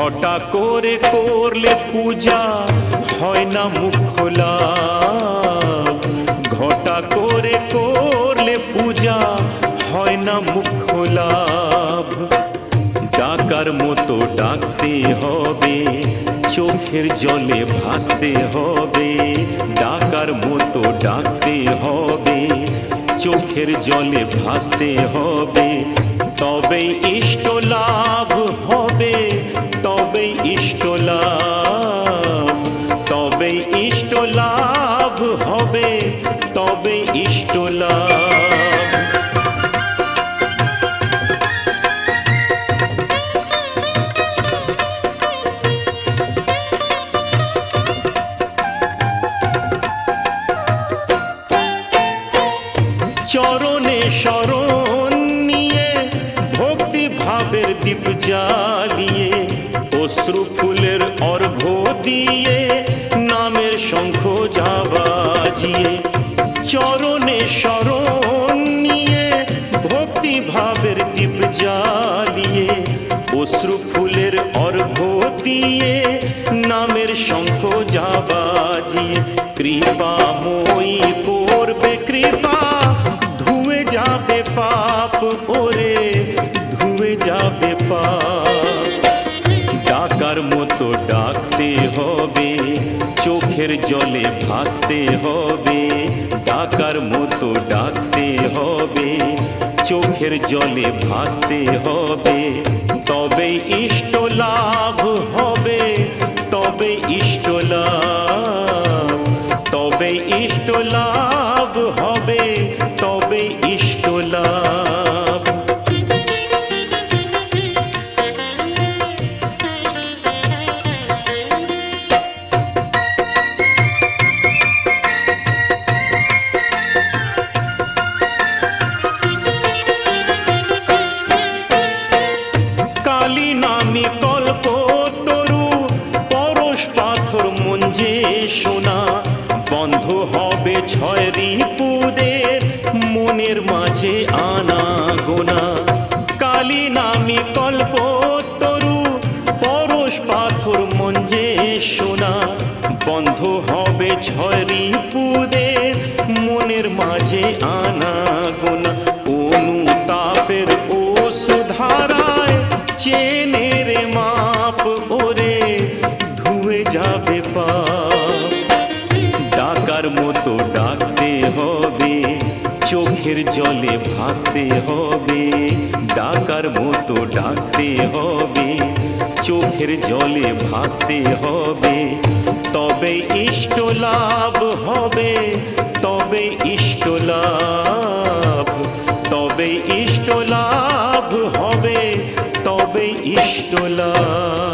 ঘটা করে করলে পূজা হয় না মুখ খোলা। ঘটা করে করলে পূজা হয় না মুখ খোলা। ডাকার মতো ডাকতে হবে, চোখের জলে ভাসতে হবে। ডাকার মতো ডাকতে হবে, চোখের জলে ভাসতে হবে। তবেই ইষ্ট লাভ হবে তবেই ইষ্ট চরণে শরণ নিয়ে, ভক্তি ভাবের দীপ জ্বালিয়ে, অশ্রু ফুলের অর্ঘ দিয়ে, নামের শঙ্খ যাবাজিয়ে চরণে শরণ নিয়ে ভক্তি ভাবের দীপ জ্বালিয়ে, অশ্রু ফুলের অর্ঘ দিয়ে, নামের শঙ্খ যাবাজিয়ে কৃপাময়ী করবে কৃপা, ধুয়ে যাবে পাপ, ওরে ধুয়ে যাবে পাপ। ডাকার মতো ডাকতে হবে চোখের জলে ভাসতে হবে, ডাকার মতো ডাকতে হবে। চোখের জলে ভাসতে হবে তবে ইষ্ট লাভ হবে তবে ইষ্ট লাভ তবে ইষ্ট লাভ পাথর মঞ্জে সোনা, বন্ধ হবে ছয় রিপুদের মনের মাঝে আনা গোনা কালী নামে কল্প তরু, পরশ পাথর মঞ্জে সোনা, বন্ধ হবে ছয় রিপুদের মনের মাঝে আনা গোনা থাকতে হবে, চোখের জলে ভাসতে হবে, ডাকার মতো ডাকতে হবে, চোখের জলে ভাসতে হবে। তবে ইষ্ট লাভ হবে, তবে ইষ্ট লাভ, তবে ইষ্ট লাভ হবে, তবে ইষ্ট লাভ।